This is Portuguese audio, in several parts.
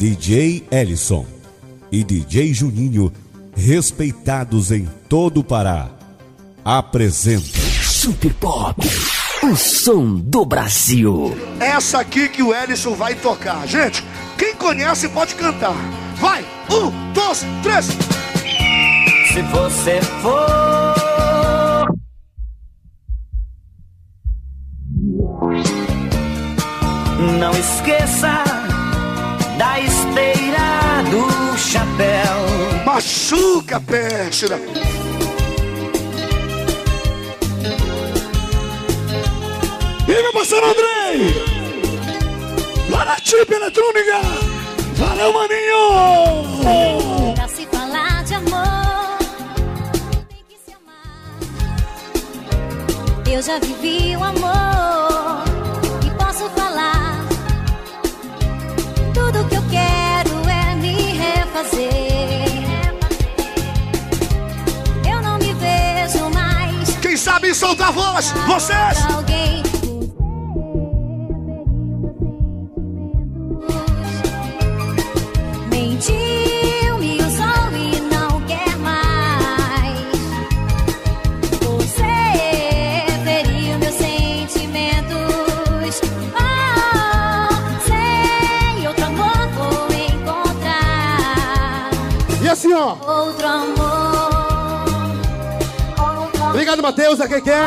DJ Ellison e DJ Juninho, respeitados em todo o Pará, apresentam Super Pop, o som do Brasil. Essa aqui que o Ellison vai tocar. Gente, quem conhece pode cantar. Vai! Um, dois, três! Se você for. Não esqueça Machuca, peste! né? E meu parceiro Andrei! Para a Tip Eletrônica! Valeu, maninho! Se falar de amor. Eu já vivi o amor e posso falar. Sabe soltar a voz? Vocês! Mentiu, me usou e não quer mais. Você feriu meus sentimentos. Oh, sem outro amor vou encontrar. E assim, ó. Outro amor. Obrigado, Matheus, a quem quer.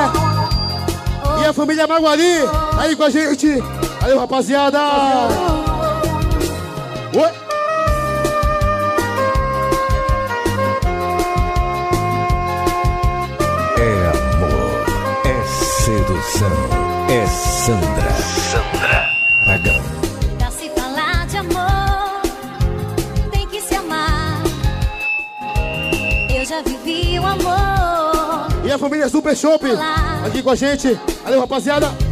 E a família Maguari, aí com a gente. Valeu, rapaziada. Oi. É amor, é sedução, é Sandra. Sandra E a família Super Shop, aqui com a gente. Valeu, rapaziada.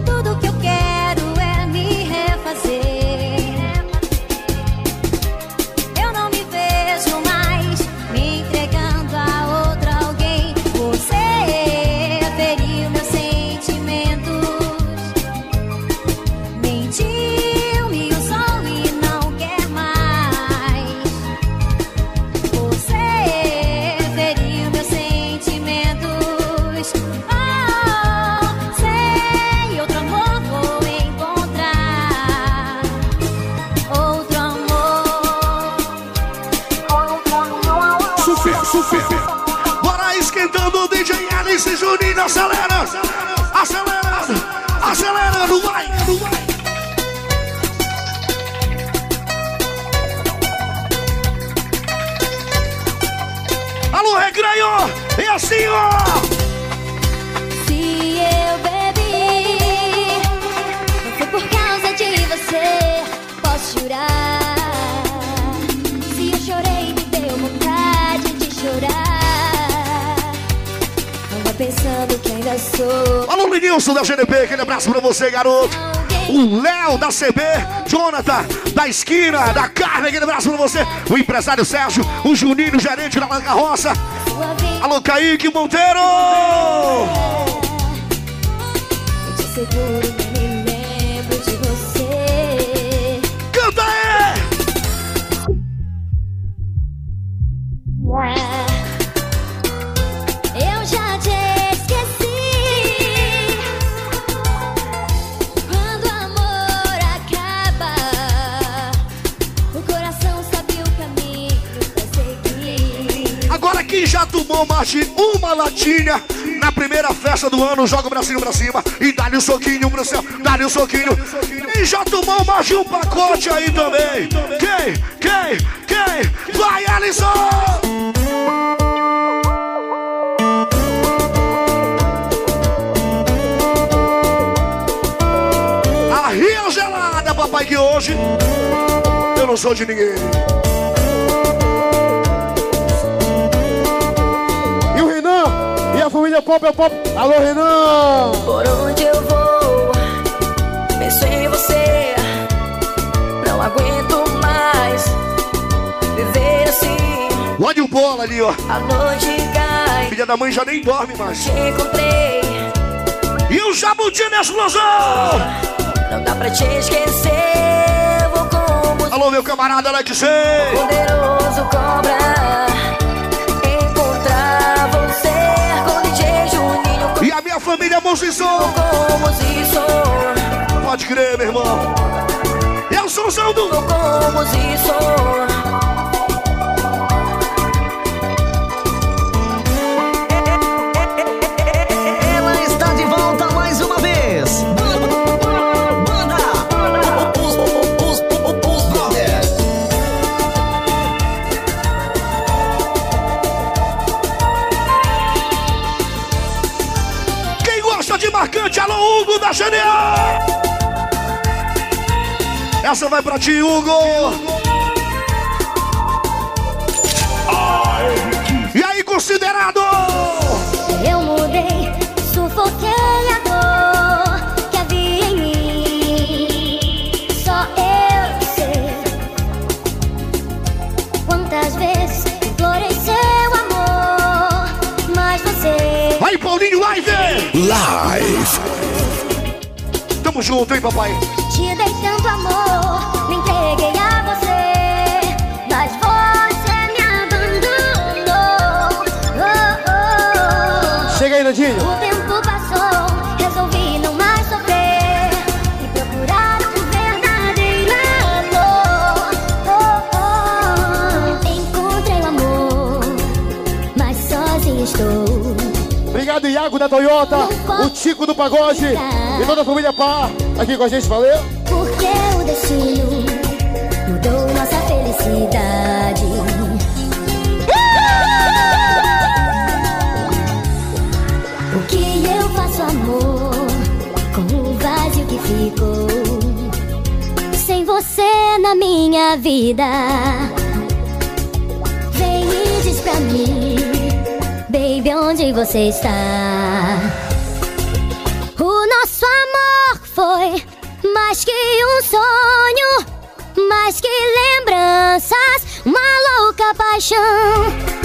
Linilson da GDP, aquele abraço pra você, garoto. O Léo da CB, Jonathan da esquina, da carne, aquele abraço pra você. O empresário Sérgio, o Juninho, gerente da. Sua vida Alô, Kaique Monteiro! eu te seguro, tomou mais de uma latinha na primeira festa do ano, joga o bracinho pra cima e dá-lhe um soquinho pro céu, dá-lhe um soquinho. Quem já tomou mais de um pacote aí também? Quem? Quem? Quem? Vai, Alisson! A ria gelada, papai, que hoje eu não sou de ninguém. Família Pop é Pop? Alô, Renan! Por onde eu vou, penso em você. Não aguento mais viver assim. Olha o bola ali, ó. A noite cai, Filha da mãe já nem dorme mais. te encontrei. E o Jabuti na explosão! Não dá pra te esquecer. Vou como Alô, meu camarada Alex. Poderoso cobra. A minha família. Como isso? Pode crer, meu irmão. Eu sou o Zão. Genial. Essa vai pra ti, Hugo. Tamo junto, hein, papai? te dei tanto amor, me entreguei a você, mas você me abandonou. Oh, oh. Chega aí, Nandinho. Obrigado, Iago da Toyota, o Tico do Pagode e toda a família Pá aqui com a gente, valeu? Porque o destino mudou nossa felicidade. O que eu faço, amor, com o vazio que ficou? Sem você na minha vida. Vem e diz pra mim, baby, onde você está? O nosso amor foi mais que um sonho, mais que lembranças, uma louca paixão.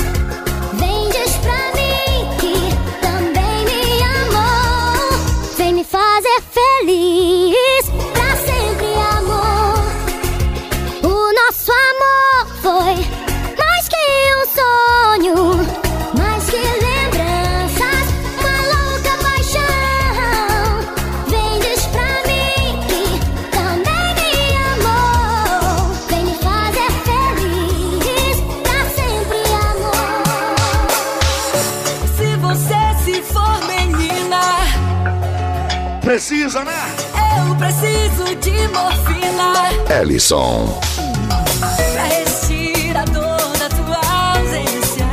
Precisa, né? eu preciso de morfina Ellison. pra resistir a dor da tua ausência.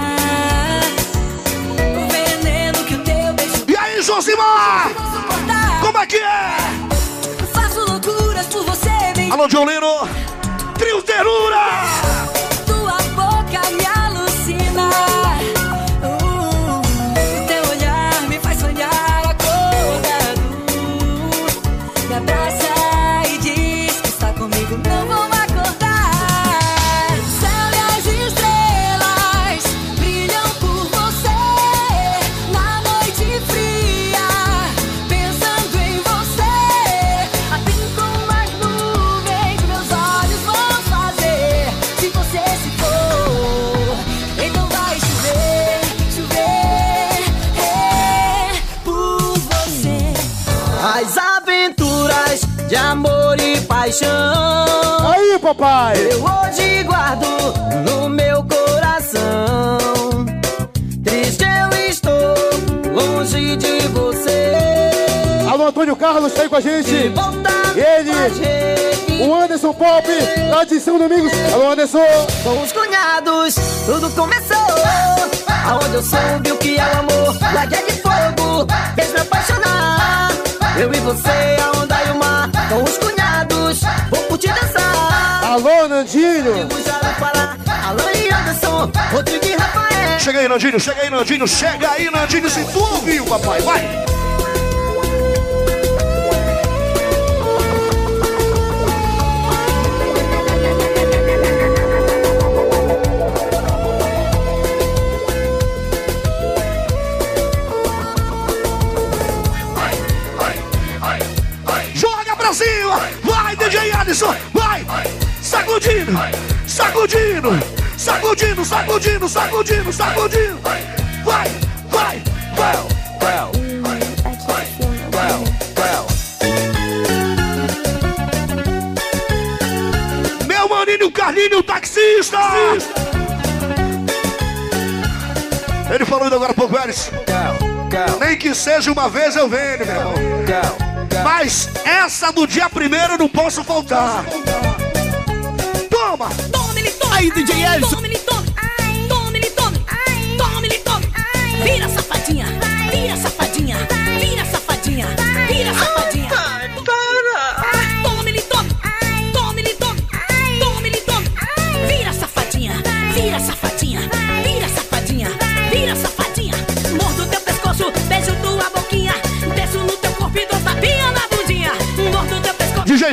O veneno que o teu beijo E aí, Josimar? Como é que é? Faço loucuras por você, bem. Alô, Jolino. Trio Terura. Paixão. Aí, papai! Eu hoje guardo no meu coração. Triste eu estou longe de você. Alô, Antônio Carlos, tá aí com a gente. Ele. O Anderson Pop, lá de São Domingos. Alô, Anderson. Com os cunhados, tudo começou. Aonde eu soube o que é o amor, lá de fogo, quer me apaixonar. Eu e você, a onda e o mar, com os cunhados, vou curtir dançar. Alô, Nandinho. E Anderson, Rodrigo e Rafael. Chega aí, Nandinho. Chega aí, Nandinho. Chega aí, Nandinho. Se tu ouviu, papai. Vai. Vai. Vai. Sacudiu. sacudindo, sacudindo, sacudindo, sacudindo, sacudindo. Vai, vai, vai. Meu maninho Carlinho, o taxista. Ele falou ainda agora pouco, Elis. Nem que seja uma vez eu venho, meu irmão. Mas essa do dia primeiro eu não posso faltar. Toma! Tome, ele tome. Aí, DJ Elson. Tome, ele tome. Tome, ele tome. Tome, ele tome. Vira, safadinha.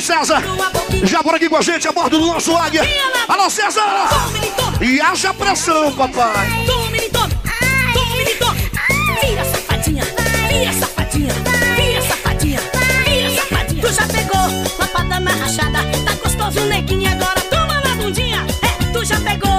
César, já por aqui com a gente, a bordo do nosso Águia. Alô, César! E haja pressão, papai. Tome, tome. Tome, tome. Vira, safadinha. Vira, safadinha. Vira, safadinha. Vira, safadinha. Tu já pegou lapada na rachada. Tá gostoso, neguinho, agora toma na bundinha. É, tu já pegou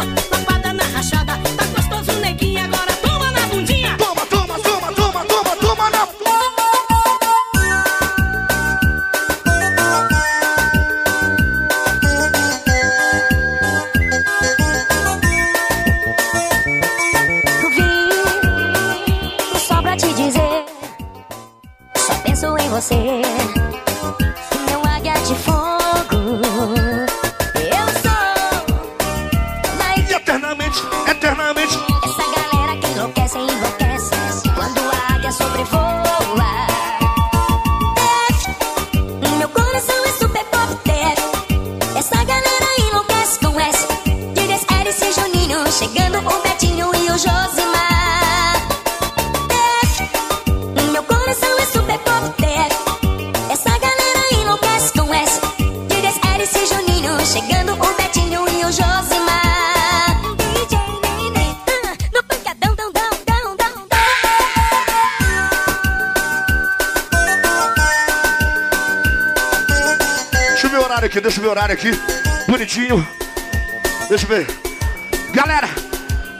horário aqui. Bonitinho. Deixa eu ver. Galera,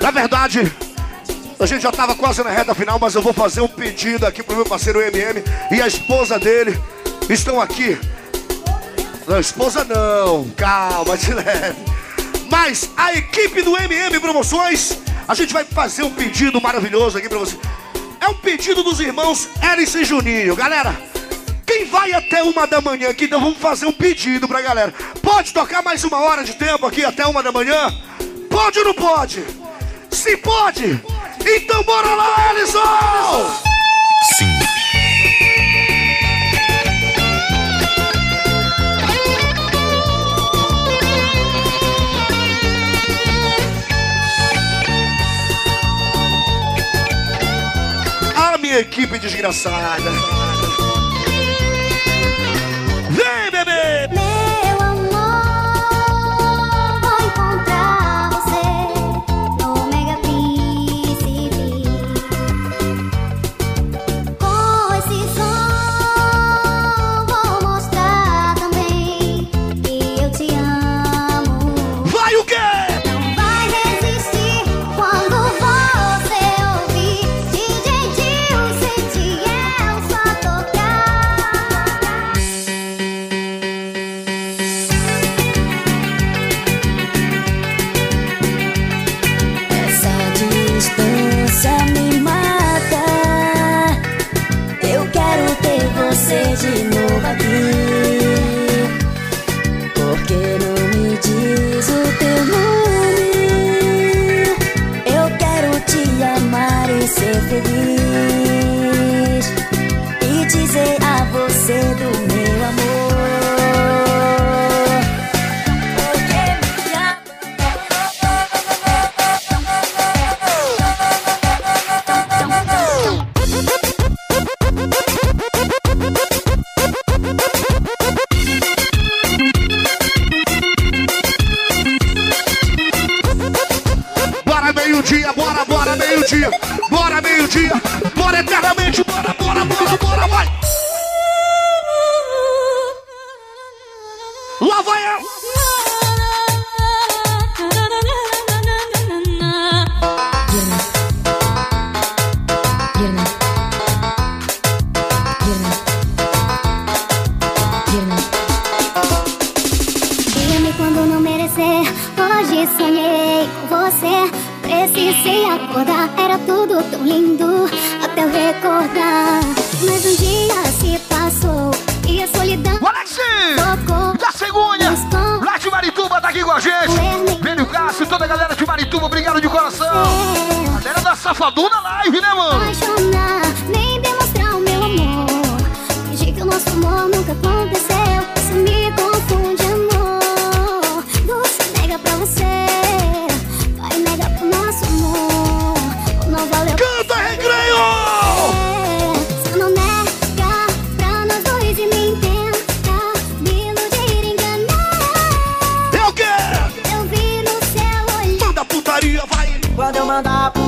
na verdade, a gente já tava quase na reta final, mas eu vou fazer um pedido aqui pro meu parceiro MM e a esposa dele. Estão aqui. Não, esposa não. Calma, de leve. Mas a equipe do MM Promoções, a gente vai fazer um pedido maravilhoso aqui pra você. É um pedido dos irmãos Eris e Juninho. Galera, quem vai até uma da manhã aqui, então vamos fazer um pedido pra galera. Pode tocar mais uma hora de tempo aqui até uma da manhã? Pode ou não pode? Se pode, então bora lá, Ellison! Sim. A minha equipe desgraçada.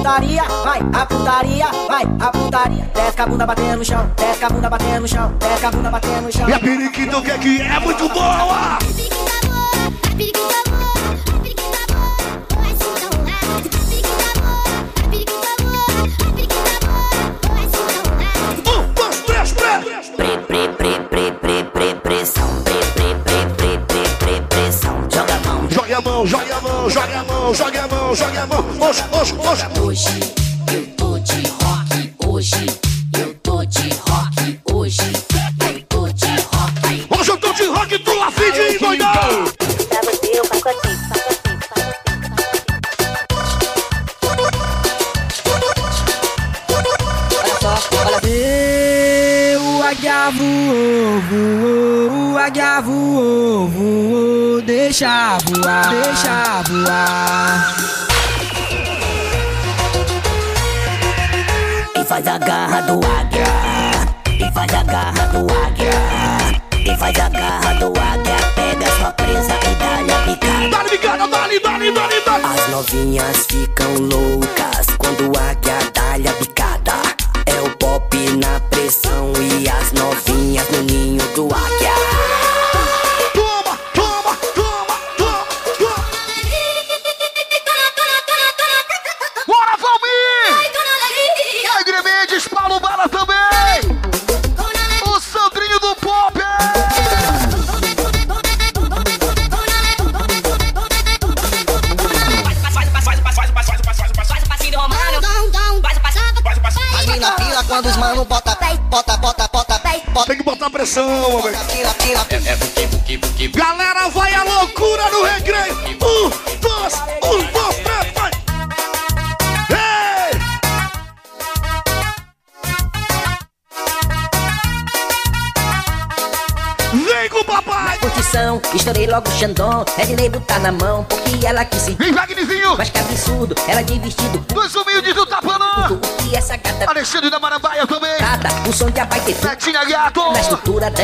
putaria, vai, a putaria, vai, a putaria. Desce a bunda batendo no chão, desce a bunda batendo no chão, desce a bunda batendo no chão. E a periquita o que é que é, é muito boa! mão, joga a mão, joga a mão, joga a mão. Hoje, hoje, hoje. Hoje eu tô de rock, hoje Deixa voar, deixa voar. E faz a garra do águia. E faz a garra do águia. E faz a garra do águia. Pega sua presa e dá-lhe a picada. Dá-lhe picada, dá-lhe, dá-lhe, dá-lhe, dá As novinhas ficam loucas quando o águia dá-lhe a picada.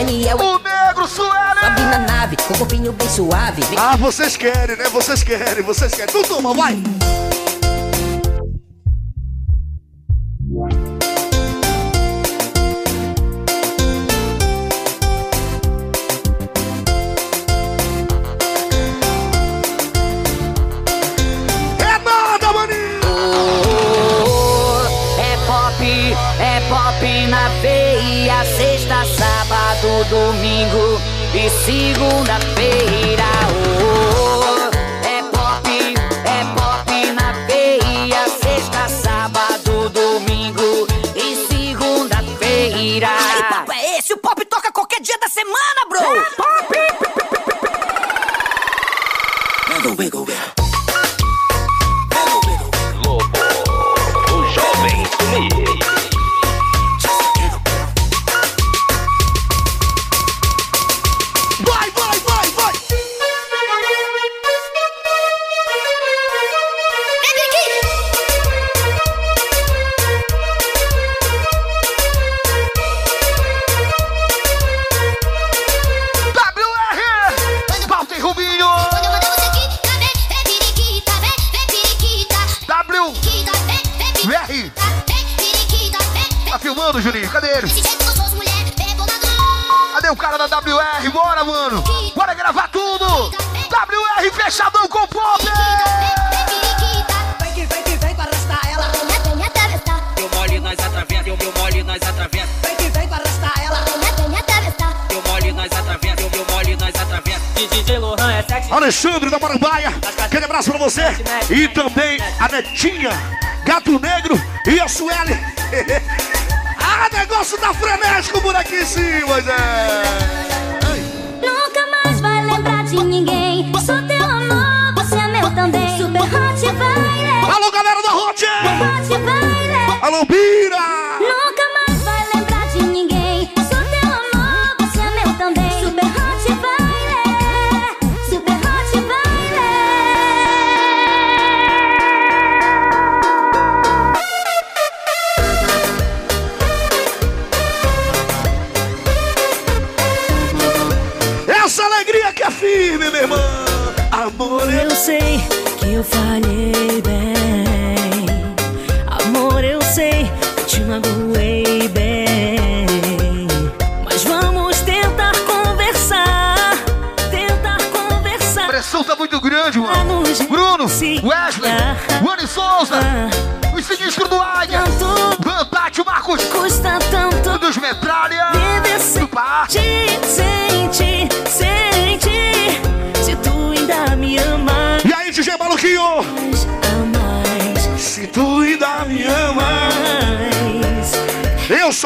O negro Sueli. Sobe na nave, com o corpinho bem suave. Ah, vocês querem, né? Vocês querem, vocês querem. Então toma, vai. domingo e segunda-feira. Canetinha, Gato Negro e a Sueli. ah, negócio tá frenético por aqui cima, Zé.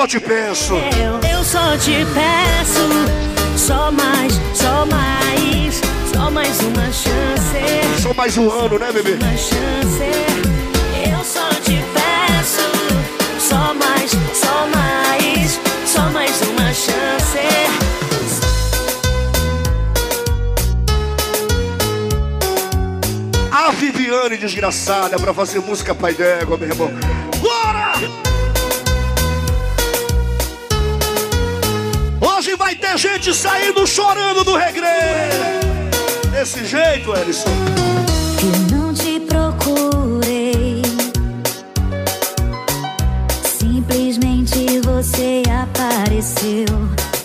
só te peço. Eu, só te peço. Só mais, só mais. Só mais uma chance. Só mais um ano, né, bebê? Uma chance. Eu só te peço. Só mais, só mais. Só mais uma chance. A Viviane desgraçada pra fazer música pai d'égua, meu irmão. Bora! a gente saindo chorando do regresso. Desse jeito, Elison. Eu não te procurei. Simplesmente você apareceu.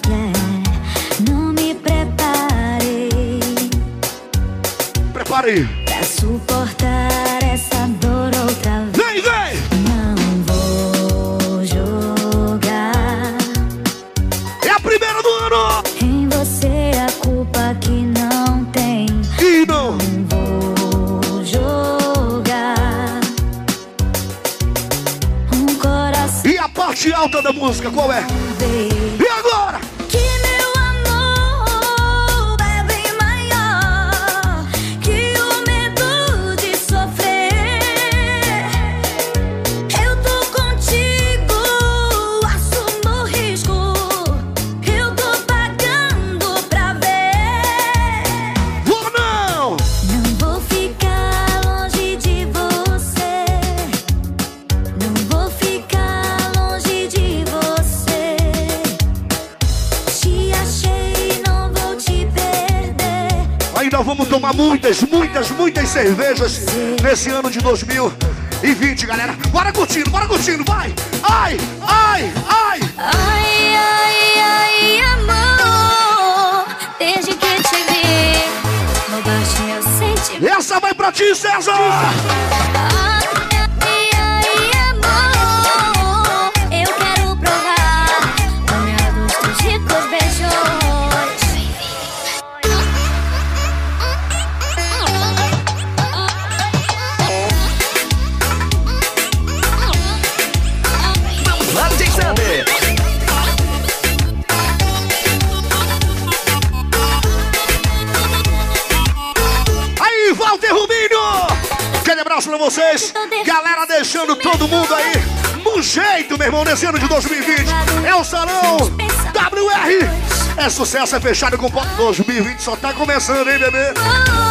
Yeah. Não me preparei. Preparei. alta da música, qual é? tomar muitas, muitas, muitas cervejas nesse ano de 2020, galera. Bora curtindo, bora curtindo, vai! Ai, ai, ai! Ai, ai, ai, amor, desde que te vi, não baixe meu sentimento. Essa vai pra ti, César! Ai, vocês. Galera deixando todo mundo aí no jeito, meu irmão, nesse ano de 2020. É o Salão WR. É sucesso, é fechado com o 2020. Só tá começando, hein, bebê?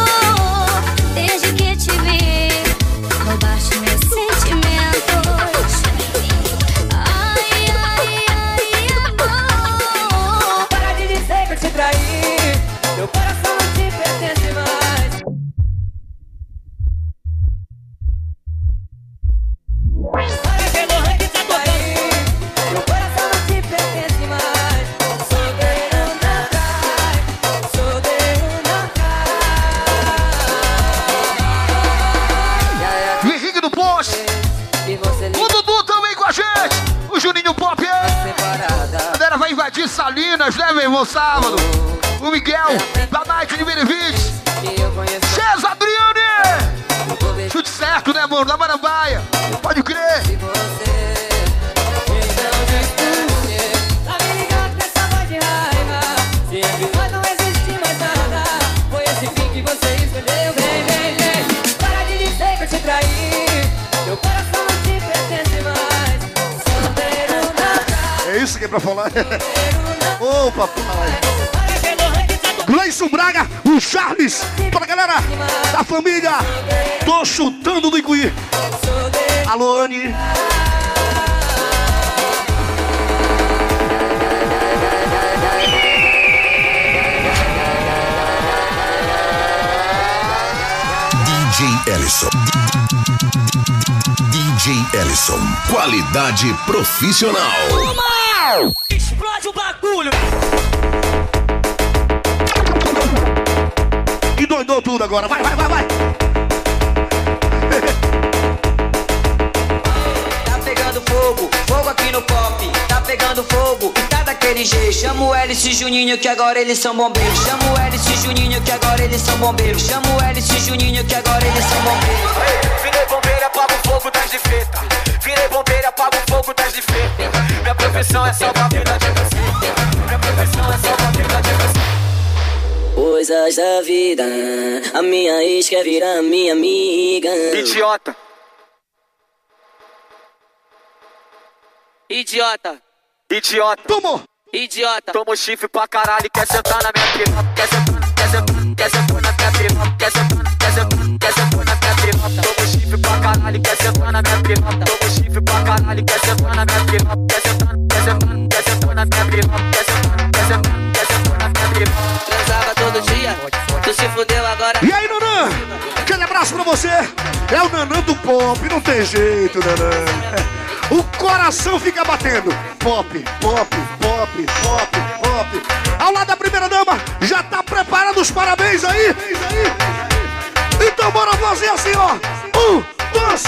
Não te pertence mais. Solteiro na praia É isso que é pra falar. Solteiro na Gleison Braga, o Charles, toda a galera da família. Tô chutando do Icuí. Alô, Anne. DJ Ellison. DJ Ellison. Qualidade profissional. Explode o bagulho. Doidou tudo agora. Vai, vai, vai, vai. Tá pegando fogo, fogo aqui no pop. Tá pegando fogo e tá daquele jeito. Chama o Hélice e Juninho que agora eles são bombeiros. Chama o Hélice e Juninho que agora eles são bombeiros. Chama o Hélice e Juninho que agora eles são bombeiros. Virei bombeiro, apago o fogo das de feta. Virei bombeiro, apago o fogo das de feta. Minha profissão é salvar a vida de você. Minha profissão é salvar a vida de você. Coisas da vida, a minha ex quer virar minha amiga. Idiota. Idiota, Idiota. Tomou. idiota. Tomo chifre pra caralho, quer sentar na minha piroca. Quer sentar, quer sentar, quer sentar na minha piroca. Quer sentar, quer sentar, quer sentar na minha piroca. Tomo chifre pra caralho, quer sentar na minha piroca. Tomo chifre pra caralho, quer sentar na minha piroca. Quer sentar, quer sentar, quer sentar na minha piroca. Fudeu agora. E aí, Nanã? Aquele abraço pra você. É o Nanã do pop. Não tem jeito, Nanã. O coração fica batendo. Pop, pop, pop, pop, pop. Ao lado da primeira dama, já tá preparando os parabéns aí? Então bora fazer assim, ó. Um, dois.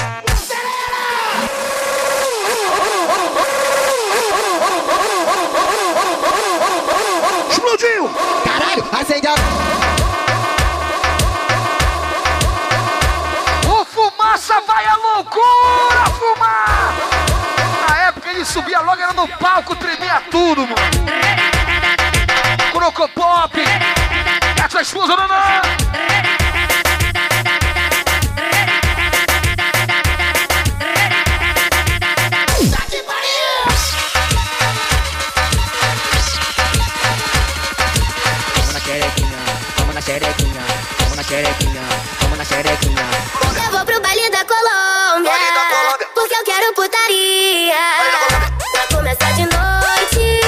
Explodiu! Caralho, acende a... Fumaça vai à loucura, fumar! Na época ele subia logo, era no palco, tremia tudo, mano. Crocopop! A sua esposa! Toma na xerequinha, toma na xerequinha, na xerequinha, xerequinha. Eu vou pro baile da Colômbia. Baile da Colômbia. Porque eu quero putaria. Pra começar de noite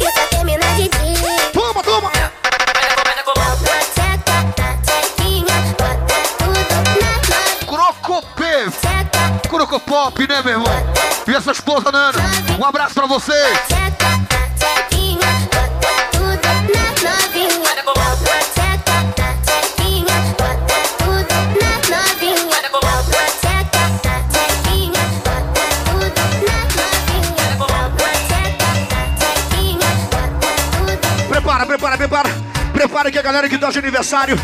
e só terminar de dia. Toma, toma! Crocopop, né, meu irmão? E essa esposa, Nana? Um abraço pra você! Que a galera que tá de aniversário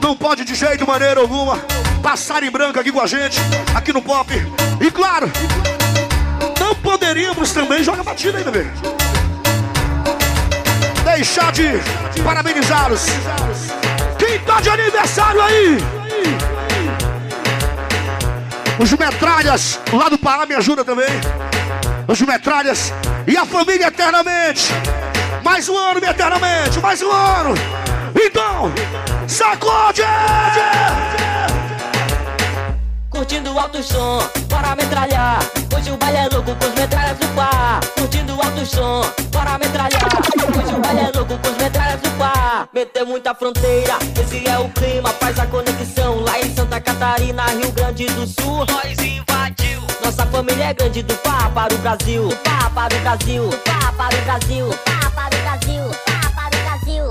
não pode de jeito, maneira alguma, passar em branco aqui com a gente, aqui no Pop. E claro, não poderíamos também, joga batida aí, bebê. Deixar de parabenizá-los. Quem tá de aniversário aí? Os metralhas lá do Pará me ajuda também. Os metralhas e a família eternamente. Mais um ano, eternamente. Mais um ano. Então, sacode! Curtindo alto som, bora metralhar. Hoje o baile é louco com os metralhas do par. Curtindo alto som, bora metralhar. Hoje o baile é louco com os metralhas do par. Meteu muita fronteira, esse é o clima. Faz a conexão lá em Santa Catarina, Rio Grande do Sul. Nós invadiu. Nossa família é grande do par para o Brasil. Do par para o Brasil. Do par para o Brasil. Do par para o Brasil. Do par para o Brasil.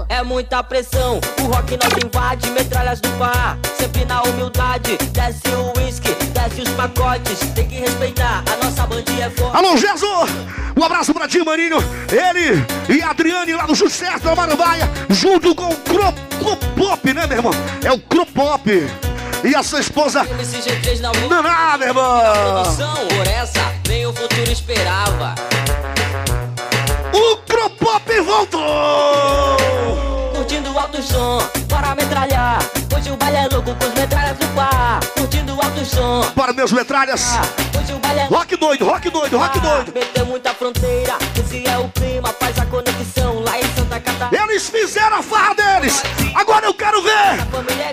É muita pressão, o rock nós invade, metralhas do par, sempre na humildade. Desce o whisky, desce os pacotes, tem que respeitar, a nossa bandinha é forte. Alô, Gesso! Um abraço pra ti, Maninho. Ele e a Adriane lá do Sucesso da Marambaia, junto com o Cropop, né, meu irmão? É o Cropop. e a sua esposa MCG3 na rua. Naná, meu irmão. Produção, por essa, nem o futuro esperava. O Cropop voltou! Curtindo alto som, bora metralhar. Hoje o baile é louco com os metralhas do par. Curtindo alto som. Para meus metralhas. Hoje o baile é Rock doido, rock doido, rock doido. Meteu muita fronteira, esse é o clima, faz a conexão lá em Santa Catarina. Eles fizeram a farra deles. Agora eu quero ver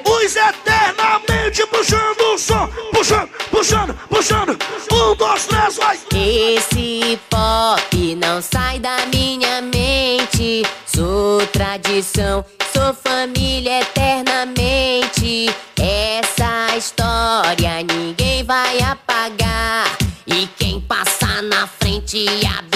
os eternamente puxando o som. Puxando, puxando, puxando. Um, dois, três, vai. Esse pop não sai da minha mente. Sou tradição, sou família eternamente. Essa história ninguém vai apagar. E quem passar na frente, a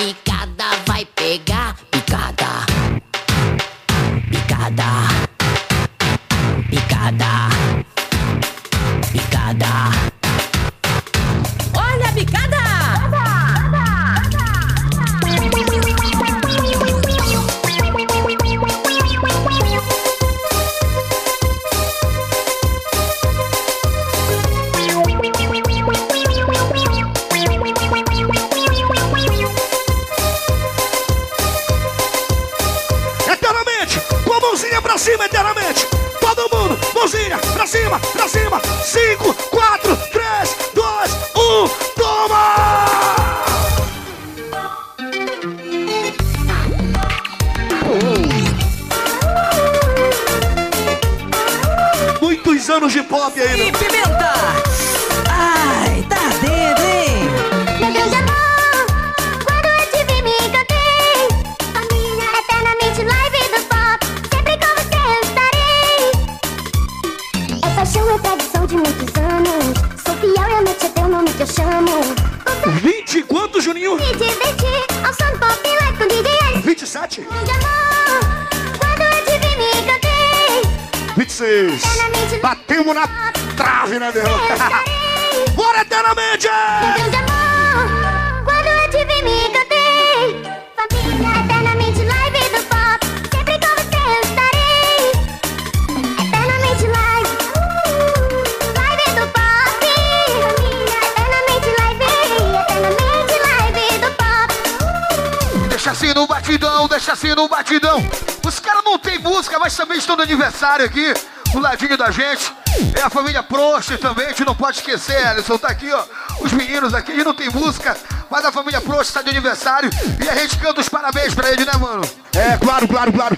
no batidão. Os caras não tem música, mas também estão no aniversário aqui, do ladinho da gente. É a família Prost também, a gente não pode esquecer, Alisson. Tá aqui, ó. Os meninos aqui, não tem música, mas a família Prost está de aniversário e a gente canta os parabéns pra ele, né, mano? É, claro, claro, claro.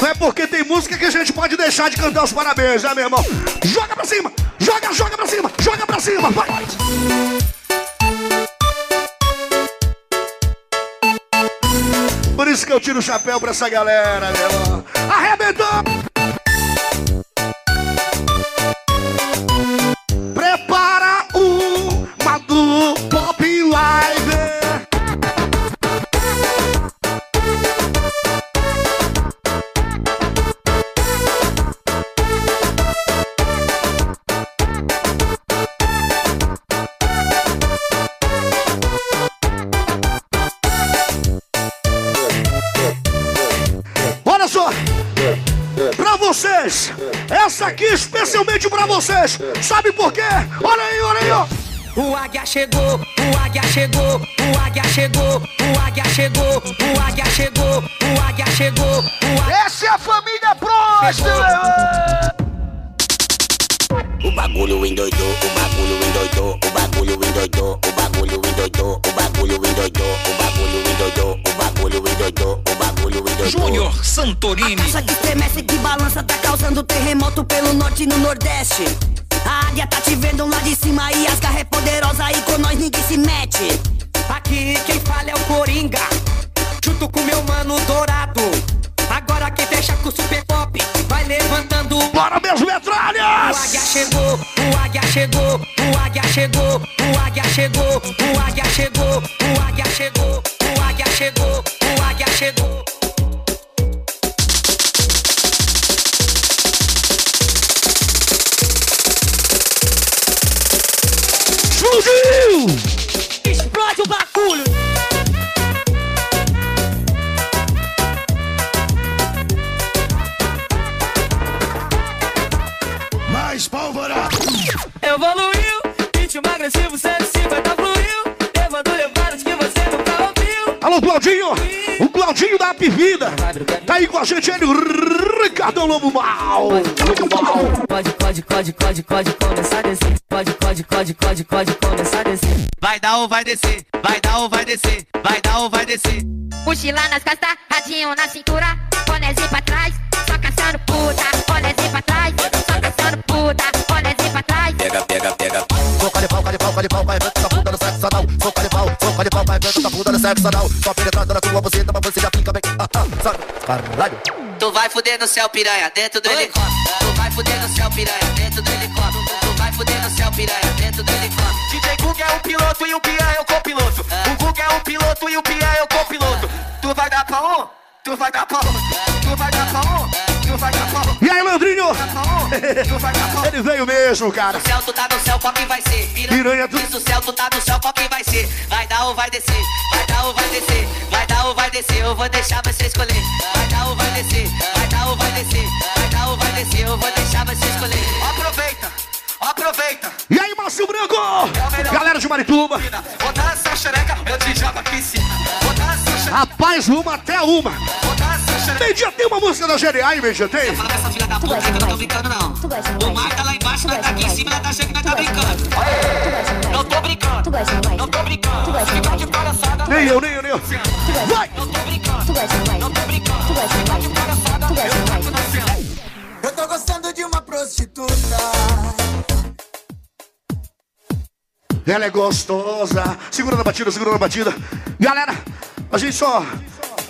Não é porque tem música que a gente pode deixar de cantar os parabéns, né, meu irmão? Joga pra cima! Joga, joga pra cima! Joga pra cima! Vai! Isso que eu tiro o chapéu pra essa galera, meu. Arrebentou! Vocês! Sabe por quê? Olha aí, olha aí, ó! O águia chegou, o águia chegou, o águia chegou, o águia chegou, o águia chegou, o águia chegou, o águia Essa é a família irmão! O bagulho endoidou, o bagulho endoidou, o bagulho endoidou, o bagulho endoidou, o bagulho endoidou, o bagulho endoidou, o bagulho endoidou, o bagulho endoidou. Júnior Santorini. A caixa que estremece, que balança, tá causando terremoto pelo norte e no nordeste. A águia tá te vendo lá de cima e as garras é poderosa e com nós ninguém se mete. Aqui quem fala é o Coringa, junto com meu mano Dourado. Agora quem fecha com o Super Pop vai levantando. Bora, meus metralhas! Chegou, o águia chegou, o águia chegou, o águia chegou, o águia chegou, Lobo Mal. Lobo Mal. Pode, pode, pode, pode, pode começar a descer. Pode, pode, pode, pode, pode começar a descer. Vai dar ou vai descer, vai dar ou vai descer, vai dar ou vai descer. Mochila nas costas, radinho na cintura, bonézinho pra trás, só caçando puta, bonézinho pra trás, só caçando puta, bonézinho pra trás. Pega, pega, pega. Soca de pau, de pau, de pau, vai ver essa puta no sexo anal. Soca de pau, soca de pau, vai ver essa puta no sexo anal. Só penetrando na tua buceta, mas você já fica bem. Ah, ah, sabe? Caralho. Tu vai fuder no céu, piranha, dentro do helicóptero. Tu vai fuder no céu, piranha, dentro do helicóptero. Tu vai fuder no céu, piranha, dentro do helicóptero. DJ Cook é o piloto e o Pia é o copiloto. O Cook é o piloto e o Pia é o copiloto. Tu vai dar pra um? Tu vai dar pra um? Tu vai dar pra um? Tu vai dar pra um? E aí, Leandrinho? Tu vai dar pra um? Ele veio mesmo, cara. No céu, tu tá no céu, qual que vai ser? Piranha, tu- no céu, tu tá no céu, qual que vai ser? Vai dar ou vai descer? Vai dar ou vai descer? Vai dar ou vai descer? Eu vou deixar você escolher. Vai Vou deixar você escolher. Aproveita, aproveita. E aí, Márcio Branco? Galera de Marituba. Botar essa xereca, eu te jogo a piscina. Botar essa xereca. Rapaz, uma até uma. Essa xereca. Meio-dia tem uma música da GDA, hein, meio-dia tem? Fala dessa filha da puta que eu não tô brincando, não. O mar tá lá embaixo, nós tá aqui em cima, nós tá achando que nós tá brincando. Não tô brincando. Não tô brincando. Fica de palhaçada. Nem eu, nem eu, nem eu. Vai! Não tô brincando. Não tô brincando. Fica de palhaçada. Eu taco na cena. Eu tô gostando prostituta. Ela é gostosa. Segura na batida, segura na batida. Galera, a gente só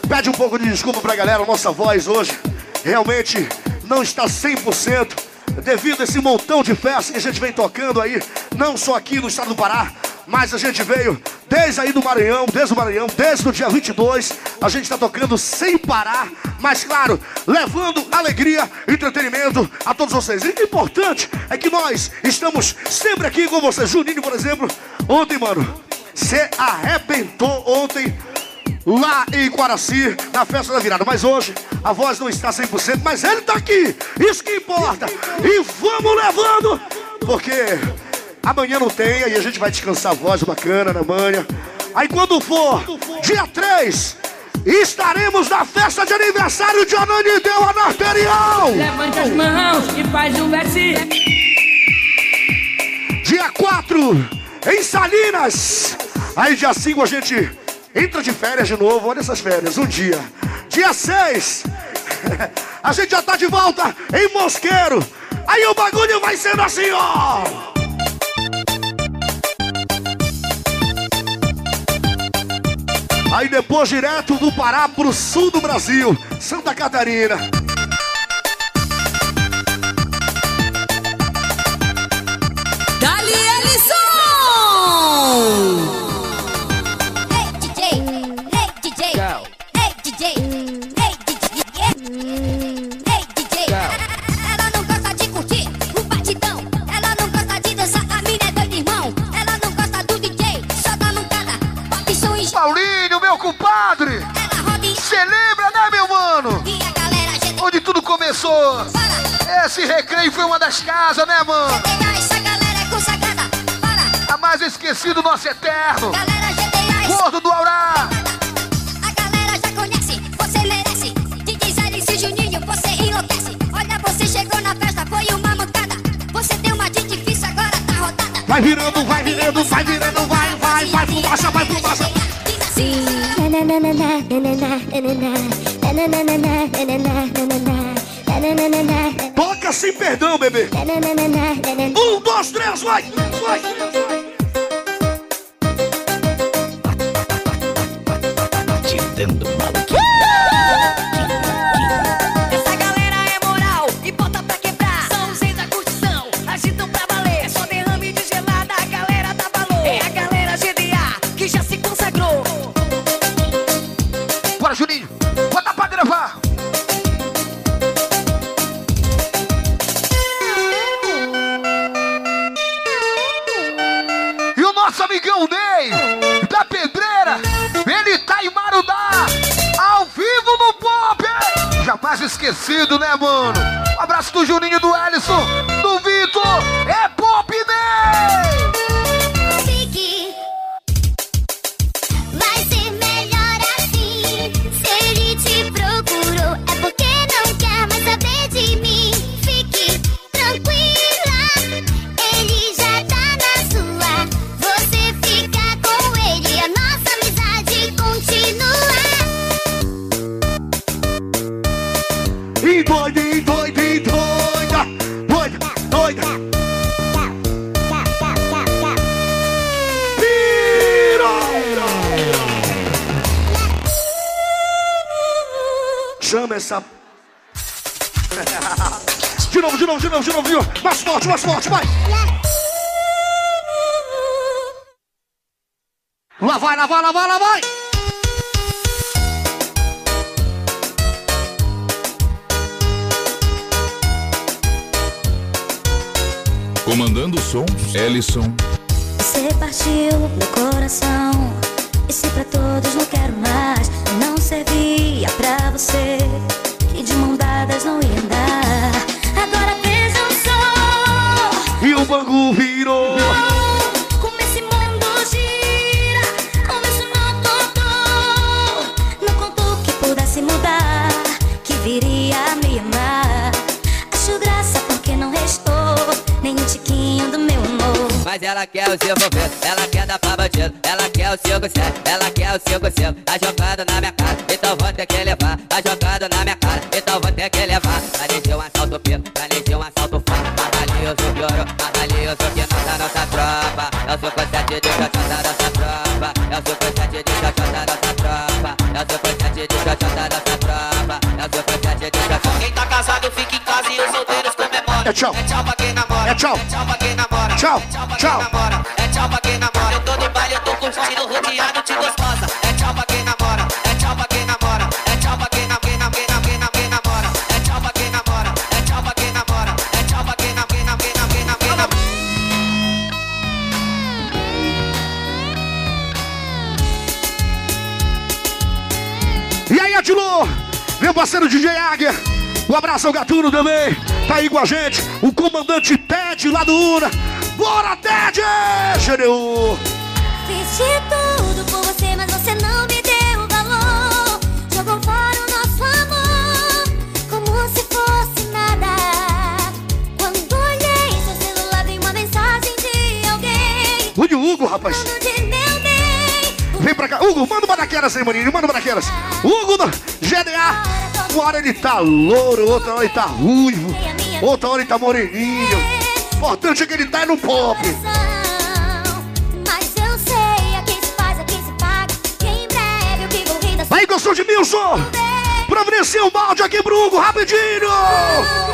pede um pouco de desculpa pra galera. Nossa voz hoje realmente não está 100% devido a esse montão de festas que a gente vem tocando aí, não só aqui no estado do Pará, mas a gente veio desde aí do Maranhão, desde o Maranhão, desde o dia 22, a gente está tocando sem parar, mas claro, levando alegria, entretenimento a todos vocês. E o importante é que nós estamos sempre aqui com vocês. Juninho, por exemplo, ontem, mano, você arrebentou ontem lá em Quaraci, na festa da virada. Mas hoje a voz não está 100%, mas ele está aqui. Isso que importa. E vamos levando, porque amanhã não tem, aí a gente vai descansar a voz bacana na manhã. Aí quando for dia 3, estaremos na festa de aniversário de Ananideu, a arterial. Levante as mãos e faz um versinho. Dia 4, em Salinas. Aí dia 5 a gente entra de férias de novo. Olha essas férias, um dia. Dia 6, a gente já tá de volta em Mosqueiro. Aí o bagulho vai sendo assim, ó. Aí depois direto do Pará pro sul do Brasil, Santa Catarina. Dali Ellison! Esse recreio foi uma das casas, né, mano? Essa galera é consagrada, para, A mais esquecido nosso eterno. galera GDA. Gordo do Aurá. A galera já conhece, você merece. DJ Zé e Juninho, você enlouquece. Olha, você chegou na festa, foi uma mancada. Você tem uma de difícil, agora tá rodada. Vai virando, vai virando, vai virando, vai, vai, vai, fumaça, vai, fumaça. Diz assim. Toca sem perdão, bebê. Um, dois, três, vai, vai. Essa Lá vai, lá vai, lá vai, lá vai. Comandando o som, Ellison. Você partiu meu coração. E se pra todos não quero mais, não servia pra você. Que de mão dadas não ia andar. Agora vejam só. E o bangu virou. O seu envolvendo, ela quer dar pra bandido, ela quer o 5-7, ela quer o 5-5, tá jogando na minha cara, então vou ter que levar, tá jogando na minha cara, então vou ter que levar. Planejei um assalto pino, planejei um assalto fã, mas ali eu sou pior, mas ali eu sou que não tá nossa tropa, é o 5-7 de xoxó da nossa tropa, é o 5-7 de xoxó da nossa tropa, é o 5-7 de xoxó da nossa tropa, é o 5-7 de xoxó. Quem tá casado fica em casa e os solteiros comemoram. É tchau. É tchau pra quem namora. É tchau. É tchau pra quem namora. Tchau, tchau. namora. É tchau pra quem namora. Eu tô no baile, eu tô curtindo, rodeado de gostosa. É tchau pra quem namora. É tchau pra quem namora. É tchau pra quem nam- quem nam- quem nam- quem nam- quem namora. É tchau pra quem namora. É tchau pra quem namora. É tchau pra quem nam- quem nam- quem nam- quem nam- quem nam- E aí, Atilô? Meu parceiro DJ Águia. Um abraço ao Gatuno também. Tá aí com a gente. O comandante Ted lá do Una. Bora, Ted! GDU. Fiz de tudo por você, mas você não me deu valor. Jogou fora o nosso amor, como se fosse nada. Quando olhei seu celular, vi uma mensagem de alguém. O Hugo, rapaz. De meu bem, Vem pra cá. Hugo, manda uma daquelas aí, maninho. Manda uma daquelas. Hugo, do GDA. Uma hora ele tá louro, outra hora ele tá ruivo. Outra hora ele tá moreninho importante é que ele tá no pop. Vai, gostou de Milson! Providencia um balde aqui pro Hugo, rapidinho!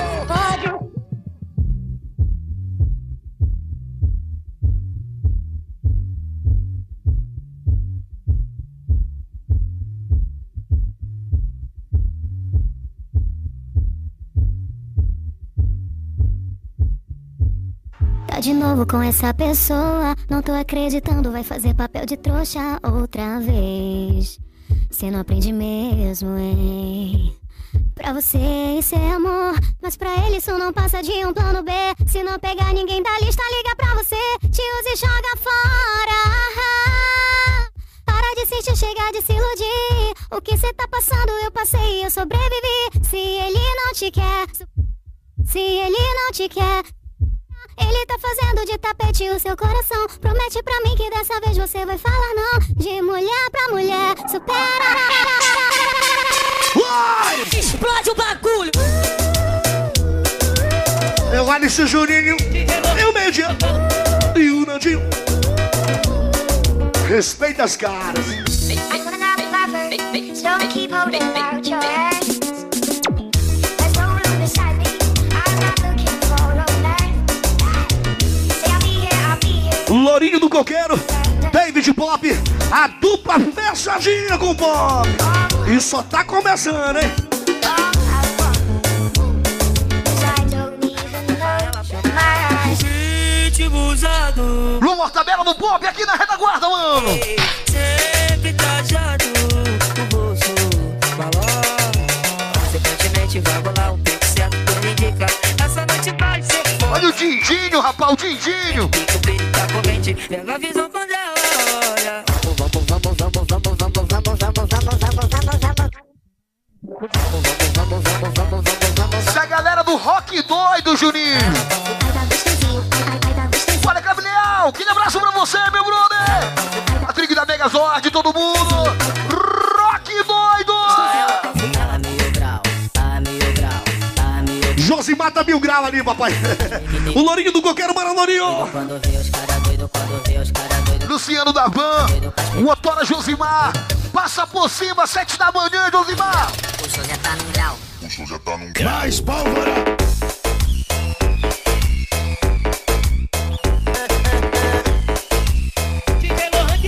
Tá de novo com essa pessoa, não tô acreditando, vai fazer papel de trouxa outra vez. Cê não aprende mesmo, hein? Pra você isso é amor, mas pra ele isso não passa de um plano B. Se não pegar ninguém da lista, liga pra você, te usa e joga fora. Para de insistir, chega de se iludir. O que cê tá passando, eu passei e eu sobrevivi. Se ele não te quer, se ele não te quer, ele tá fazendo de tapete o seu coração. Promete pra mim que dessa vez você vai falar não. De mulher pra mulher, supera. Explode o bagulho! É o Alice Juninho. E o meio dia. E o Nandinho. Respeita as caras. Don't keep holding Coqueiro. David Pop. A dupla fechadinha com o Pop. E só tá começando, hein? Lua tabela do Pop aqui na retaguarda, mano. O Dindinho, rapaz, o Dindinho. Pega a visão quando ela olha. Vamos, vamos, vamos, vamos, vamos, vamos, vamos, vamos, vamos, vamos, vamos, vamos. Essa galera do rock doido, Juninho. Olha, Gabriel, que abraço pra você, meu brother. A trigo da Megazord, todo mundo. Josimar tá mil grau ali, papai. O Lourinho do Coqueiro, mano, Lourinho. Quando vê os cara doido, quando vê os cara doido. Luciano da Van, Motora Josimar. Passa por cima, sete da manhã, Josimar. O som já tá num grau. O som já tá num grau. Mais pólvora!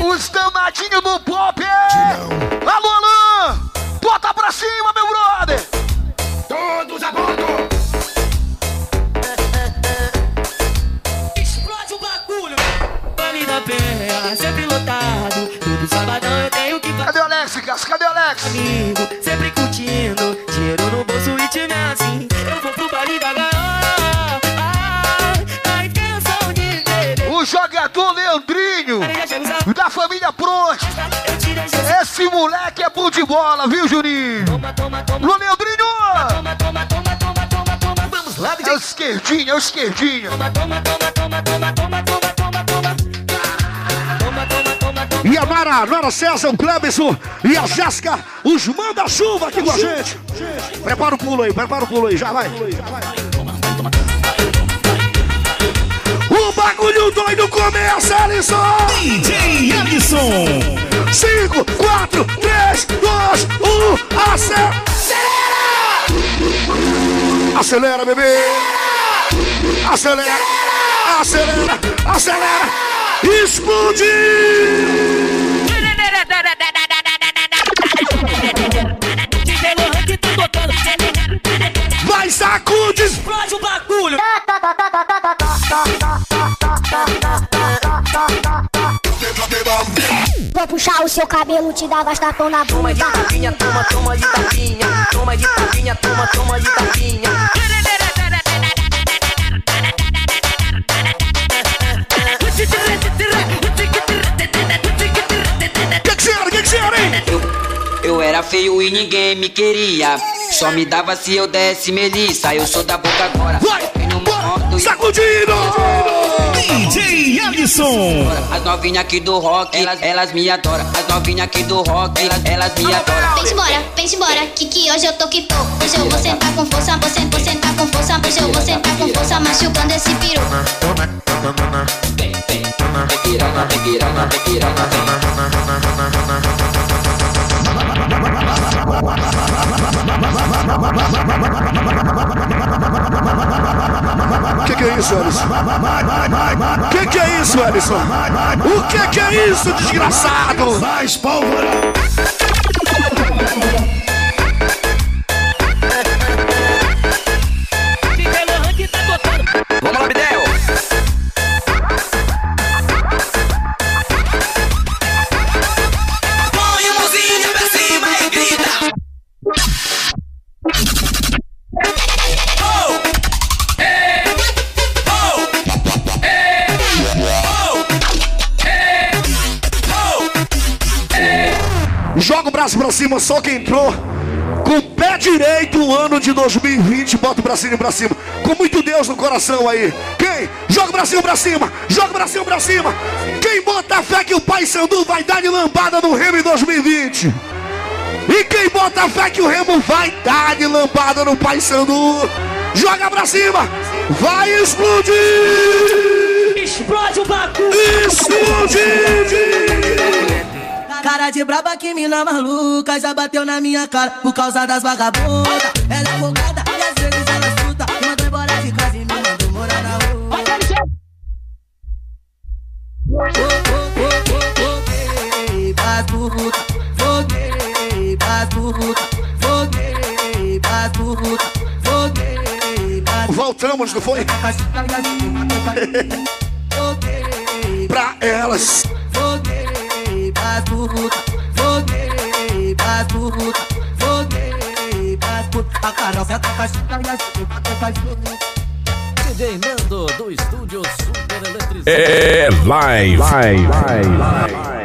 Os danadinhos do moleque é bom de bola, viu, Juninho? Alô, Leandrinho! Vamos lá, É o esquerdinho, é o esquerdinho. E a Mara, Nora César, o Clebson e a Jéssica, os manda-chuva aqui com a gente. Prepara o pulo aí, prepara o pulo aí, já vai. O bagulho doido começa, Alisson! DJ Alisson! 5, 4, 3, 2, 1, acelera! Acelera, bebê! Acelera! Acelera! Acelera! Explode! Cabelo, te dar bastapão na Toma de bunda. tapinha, toma, toma de tapinha. Toma de tapinha, toma, toma de tapinha. Que que será? Que que será, hein? Eu era feio e ninguém me queria. Só me dava se eu desse melissa. Eu sou da boca agora. Vai! Sacudindo! DJ Alisson! As novinhas aqui do rock, elas, elas me adoram. As novinhas aqui do rock, elas, elas me adoram. Vem embora, vem embora, que que hoje eu tô que tô. Hoje eu vou sentar com força, vou sentar, vou sentar com força. Hoje eu vou sentar com força, machucando esse piru. Vem, vem, vem piranha, vem piranha, vem piranha, vem. Que que é isso, Alisson? Que que é isso, Alisson? O que que é isso, desgraçado? Mais pólvora! Joga o braço pra cima, só quem entrou com o pé direito o ano de 2020. Bota o bracinho pra cima. Com muito Deus no coração aí. Quem? Joga o bracinho pra cima. Joga o bracinho pra cima. Quem bota fé que o Pai Sandu vai dar de lambada no Remo em 2020? E quem bota fé que o Remo vai dar de lambada no Pai Sandu? Joga pra cima. Vai explodir. Explode o bagulho. Explode. Cara de braba que mina maluca Já bateu na minha cara por causa das vagabundas. Ela é folgada e às vezes ela chuta Me mandou embora de casa e me mandou morar na rua. Foguei pras puta Foguei pras puta Foguei pras puta Foguei pras Voltamos, não foi? pra elas. Foguei pras puta Foguei pras puta Foguei pras puta A Carol senta com a chita e a chita com a chita DJ Nando do estúdio Super Eletrizante. É live. live. live.